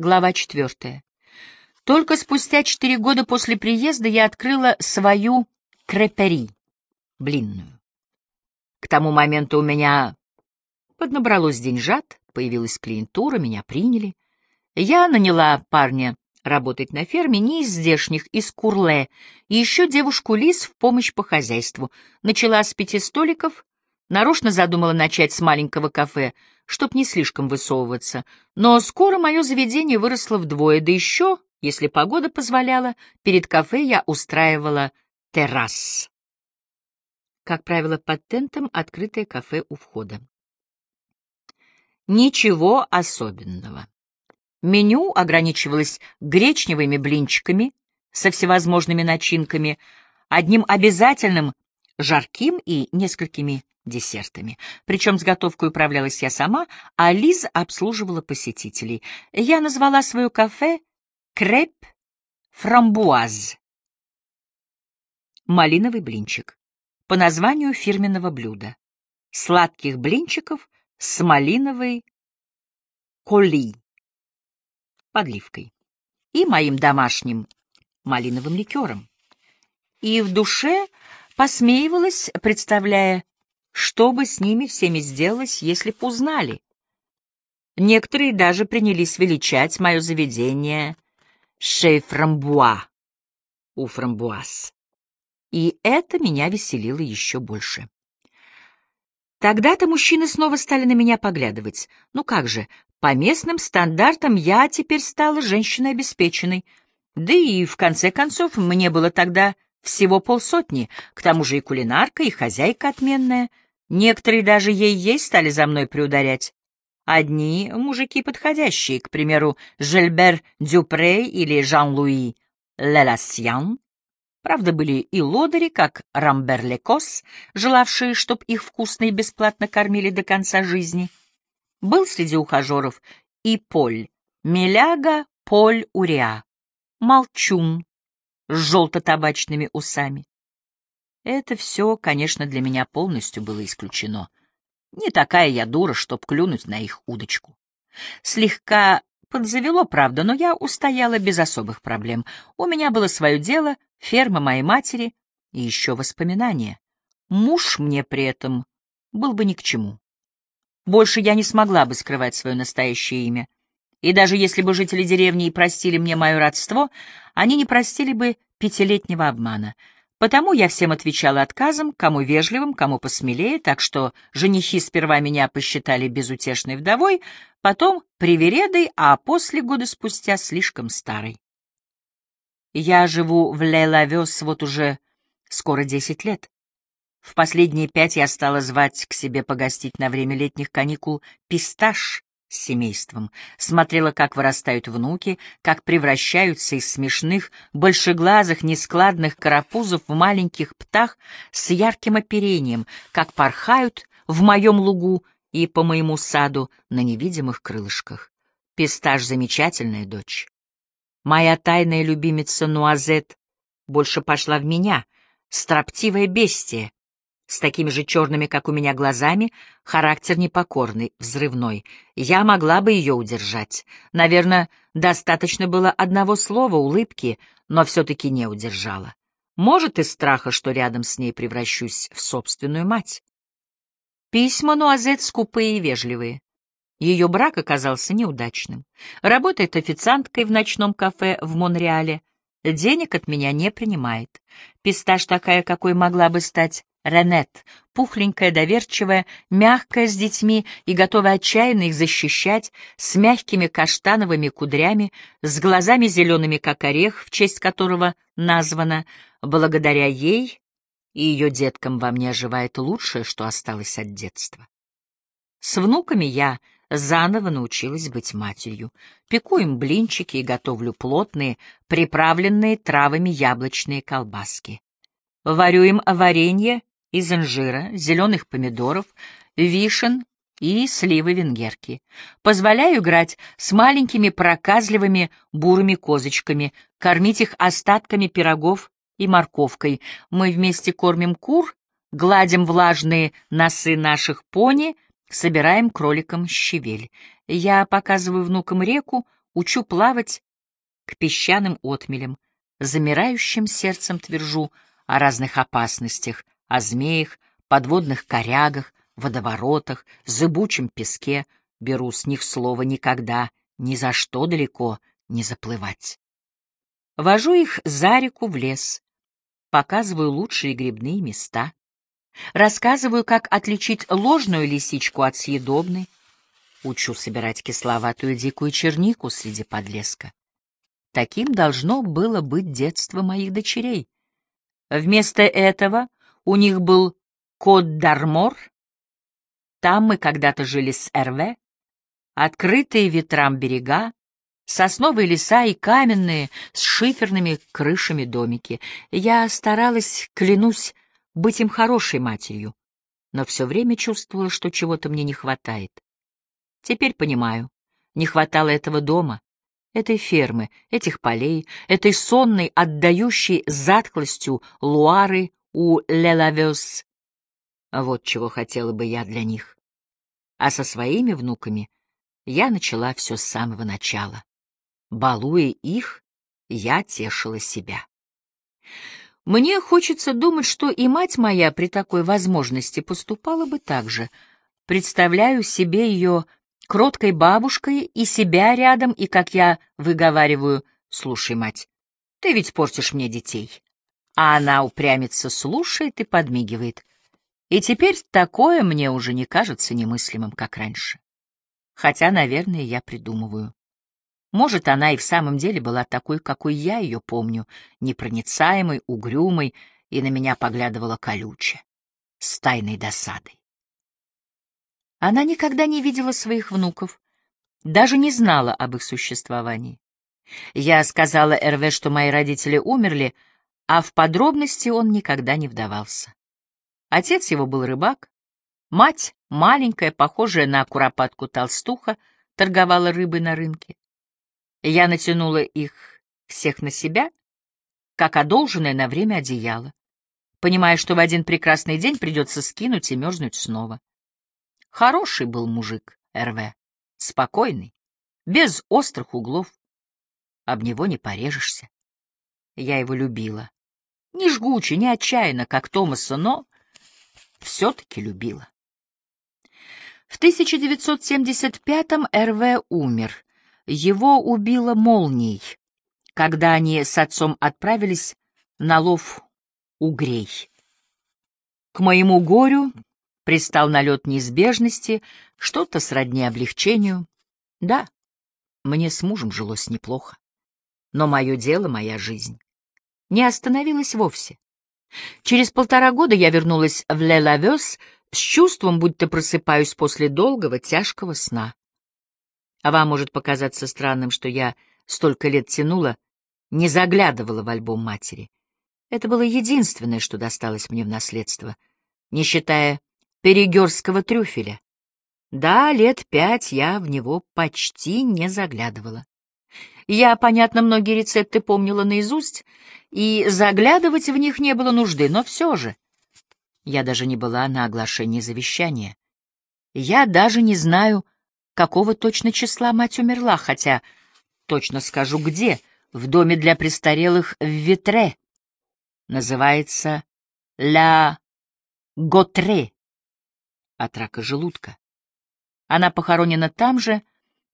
Глава четвертая. Только спустя четыре года после приезда я открыла свою крепери, блинную. К тому моменту у меня поднабралось деньжат, появилась клиентура, меня приняли. Я наняла парня работать на ферме не из здешних, из Курле, и еще девушку Лис в помощь по хозяйству. Начала с пяти столиков, нарочно задумала начать с маленького кафе, чтоб не слишком высовываться, но скоро мое заведение выросло вдвое, да еще, если погода позволяла, перед кафе я устраивала террас. Как правило, под тентом открытое кафе у входа. Ничего особенного. Меню ограничивалось гречневыми блинчиками со всевозможными начинками, одним обязательным жарким и несколькими десертами. Причем с готовкой управлялась я сама, а Лиза обслуживала посетителей. Я назвала свое кафе «Креп фрамбуаз» — малиновый блинчик, по названию фирменного блюда. Сладких блинчиков с малиновой коли подливкой и моим домашним малиновым ликером. И в душе посмеивалась, представляя, что бы с ними всеми сделалось, если б узнали. Некоторые даже принялись величать мое заведение «Шей Фрамбуа» у Фрамбуаз. И это меня веселило еще больше. Тогда-то мужчины снова стали на меня поглядывать. Ну как же, по местным стандартам я теперь стала женщиной обеспеченной. Да и, в конце концов, мне было тогда всего полсотни, к тому же и кулинарка, и хозяйка отменная. Некоторые даже ей-ей стали за мной приударять. Одни мужики подходящие, к примеру, Жильбер Дюпре или Жан-Луи Леласьян, Правда, были и лодыри, как Рамбер Лекос, желавшие, чтоб их вкусно и бесплатно кормили до конца жизни. Был среди ухажеров и Поль, Меляга Поль Уриа, Молчун с желто-табачными усами. Это все, конечно, для меня полностью было исключено. Не такая я дура, чтоб клюнуть на их удочку. Слегка подзавело, правда, но я устояла без особых проблем. У меня было свое дело, ферма моей матери и еще воспоминания. Муж мне при этом был бы ни к чему. Больше я не смогла бы скрывать свое настоящее имя. И даже если бы жители деревни и простили мне мое родство, они не простили бы пятилетнего обмана — Потому я всем отвечала отказом, кому вежливым, кому посмелее, так что женихи сперва меня посчитали безутешной вдовой, потом привередой, а после года спустя слишком старой. Я живу в Лейлавес вот уже скоро десять лет. В последние пять я стала звать к себе погостить на время летних каникул писташ, с семейством, смотрела, как вырастают внуки, как превращаются из смешных, большеглазых, нескладных карапузов в маленьких птах с ярким оперением, как порхают в моем лугу и по моему саду на невидимых крылышках. Пистаж — замечательная дочь. Моя тайная любимица Нуазет больше пошла в меня, строптивое бестие, с такими же черными, как у меня, глазами, характер непокорный, взрывной. Я могла бы ее удержать. Наверное, достаточно было одного слова, улыбки, но все-таки не удержала. Может, из страха, что рядом с ней превращусь в собственную мать. Письма Нуазет скупые и вежливые. Ее брак оказался неудачным. Работает официанткой в ночном кафе в Монреале. Денег от меня не принимает. Пистаж такая, какой могла бы стать Ренет, пухленькая, доверчивая, мягкая с детьми и готовая отчаянно их защищать, с мягкими каштановыми кудрями, с глазами зелеными, как орех, в честь которого названа, благодаря ей и ее деткам во мне оживает лучшее, что осталось от детства. С внуками я заново научилась быть матерью. Пеку им блинчики и готовлю плотные, приправленные травами яблочные колбаски. Варю им варенье из инжира, зеленых помидоров, вишен и сливы венгерки. Позволяю играть с маленькими проказливыми бурыми козочками, кормить их остатками пирогов и морковкой. Мы вместе кормим кур, гладим влажные носы наших пони, собираем кроликам щавель. Я показываю внукам реку, учу плавать к песчаным отмелям, замирающим сердцем твержу о разных опасностях, о змеях, подводных корягах, водоворотах, зыбучем песке, беру с них слово никогда, ни за что далеко не заплывать. Вожу их за реку в лес, показываю лучшие грибные места, рассказываю, как отличить ложную лисичку от съедобной, учу собирать кисловатую дикую чернику среди подлеска. Таким должно было быть детство моих дочерей. Вместо этого у них был Кот-Дармор. Там мы когда-то жили с РВ. Открытые ветрам берега, сосновые леса и каменные с шиферными крышами домики. Я старалась, клянусь, быть им хорошей матерью, но все время чувствовала, что чего-то мне не хватает. Теперь понимаю, не хватало этого дома, этой фермы, этих полей, этой сонной, отдающей затхлостью луары у Лелавес. Вот чего хотела бы я для них. А со своими внуками я начала все с самого начала. Балуя их, я тешила себя. Мне хочется думать, что и мать моя при такой возможности поступала бы так же. Представляю себе ее кроткой бабушкой и себя рядом, и, как я выговариваю, «Слушай, мать, ты ведь портишь мне детей». А она упрямится, слушает и подмигивает. И теперь такое мне уже не кажется немыслимым, как раньше. Хотя, наверное, я придумываю. Может, она и в самом деле была такой, какой я ее помню, непроницаемой, угрюмой, и на меня поглядывала колюче, с тайной досадой. Она никогда не видела своих внуков, даже не знала об их существовании. Я сказала Эрве, что мои родители умерли, а в подробности он никогда не вдавался. Отец его был рыбак, мать, маленькая, похожая на куропатку толстуха, торговала рыбой на рынке. Я натянула их всех на себя, как одолженное на время одеяло, понимая, что в один прекрасный день придется скинуть и мерзнуть снова. Хороший был мужик, РВ, спокойный, без острых углов. Об него не порежешься. Я его любила. Не жгуче, не отчаянно, как Томаса, но все-таки любила. В 1975-м РВ умер. Его убило молнией, когда они с отцом отправились на лов угрей. К моему горю пристал налет неизбежности, что-то сродни облегчению. Да, мне с мужем жилось неплохо. Но мое дело, моя жизнь, не остановилась вовсе. Через полтора года я вернулась в Лелавес с чувством, будто просыпаюсь после долгого, тяжкого сна. А вам может показаться странным, что я столько лет тянула, не заглядывала в альбом матери. Это было единственное, что досталось мне в наследство, не считая перегерского трюфеля. Да, лет пять я в него почти не заглядывала. Я, понятно, многие рецепты помнила наизусть, и заглядывать в них не было нужды, но все же. Я даже не была на оглашении завещания. Я даже не знаю, какого точно числа мать умерла, хотя точно скажу где, в доме для престарелых в Витре. Называется «Ля Готре» от рака желудка. Она похоронена там же,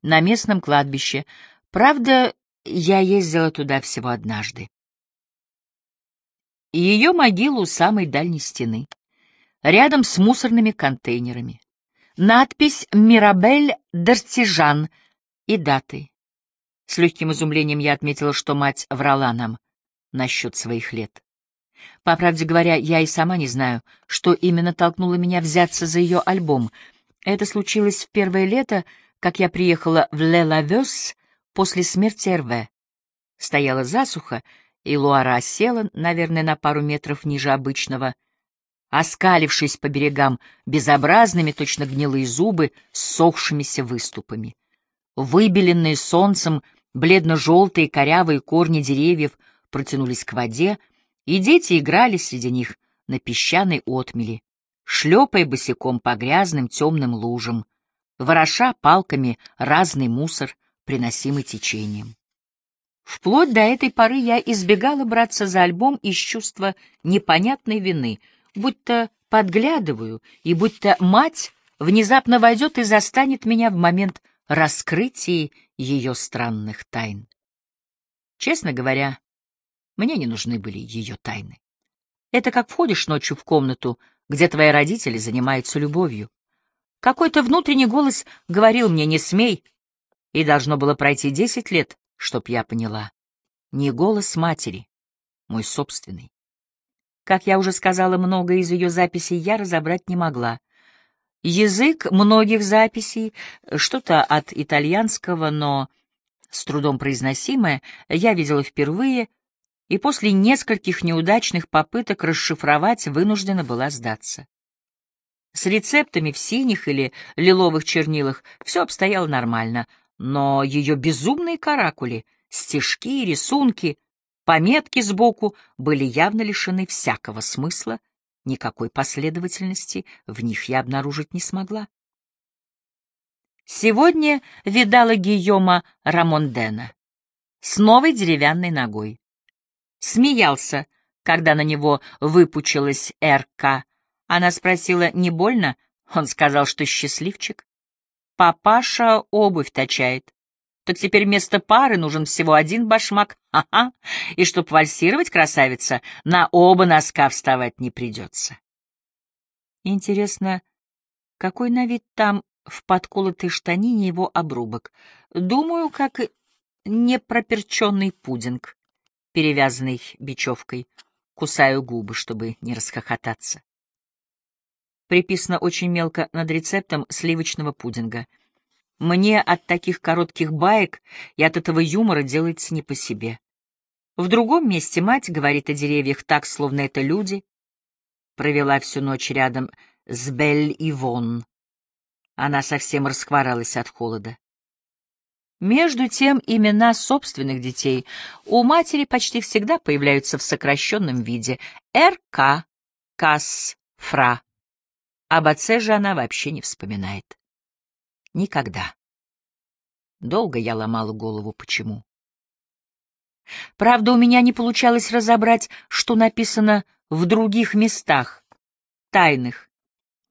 на местном кладбище. Правда, я ездила туда всего однажды. И ее могилу у самой дальней стены, рядом с мусорными контейнерами. Надпись «Мирабель Дартижан» и даты. С легким изумлением я отметила, что мать врала нам насчет своих лет. По правде говоря, я и сама не знаю, что именно толкнуло меня взяться за ее альбом. Это случилось в первое лето, как я приехала в Ле-Лавёс после смерти РВ. Стояла засуха, и Луара осела, наверное, на пару метров ниже обычного, оскалившись по берегам безобразными, точно гнилые зубы с сохшимися выступами. Выбеленные солнцем бледно-желтые корявые корни деревьев протянулись к воде, и дети играли среди них на песчаной отмели, шлепая босиком по грязным темным лужам, вороша палками разный мусор, приносимый течением. Вплоть до этой поры я избегала браться за альбом из чувства непонятной вины, будто подглядываю, и будто мать внезапно войдет и застанет меня в момент раскрытия ее странных тайн. Честно говоря, мне не нужны были ее тайны. Это как входишь ночью в комнату, где твои родители занимаются любовью. Какой-то внутренний голос говорил мне «не смей», и должно было пройти десять лет, чтоб я поняла. Не голос матери, мой собственный. Как я уже сказала, многое из ее записей я разобрать не могла. Язык многих записей, что-то от итальянского, но с трудом произносимое, я видела впервые, и после нескольких неудачных попыток расшифровать вынуждена была сдаться. С рецептами в синих или лиловых чернилах все обстояло нормально, но ее безумные каракули, стежки, рисунки, пометки сбоку были явно лишены всякого смысла, никакой последовательности в них я обнаружить не смогла. Сегодня видала Гийома Рамондена с новой деревянной ногой. Смеялся, когда на него выпучилась РК. Она спросила, не больно? Он сказал, что счастливчик. Папаша обувь точает. Так теперь вместо пары нужен всего один башмак. Ха-ха. И чтоб вальсировать, красавица, на оба носка вставать не придется. Интересно, какой на вид там в подколотой штанине его обрубок. Думаю, как непроперченный пудинг, перевязанный бечевкой. Кусаю губы, чтобы не расхохотаться. Приписано очень мелко над рецептом сливочного пудинга. Мне от таких коротких баек и от этого юмора делается не по себе. В другом месте мать говорит о деревьях так, словно это люди. Провела всю ночь рядом с Бель-Ивон, она совсем расхворалась от холода. Между тем, имена собственных детей у матери почти всегда появляются в сокращенном виде РК, КАС, ФРА. Об отце же она вообще не вспоминает. Никогда. Долго я ломала голову, почему. Правда, у меня не получалось разобрать, что написано в других местах, тайных,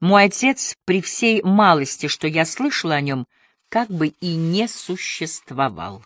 мой отец, при всей малости, что я слышала о нем, как бы и не существовал.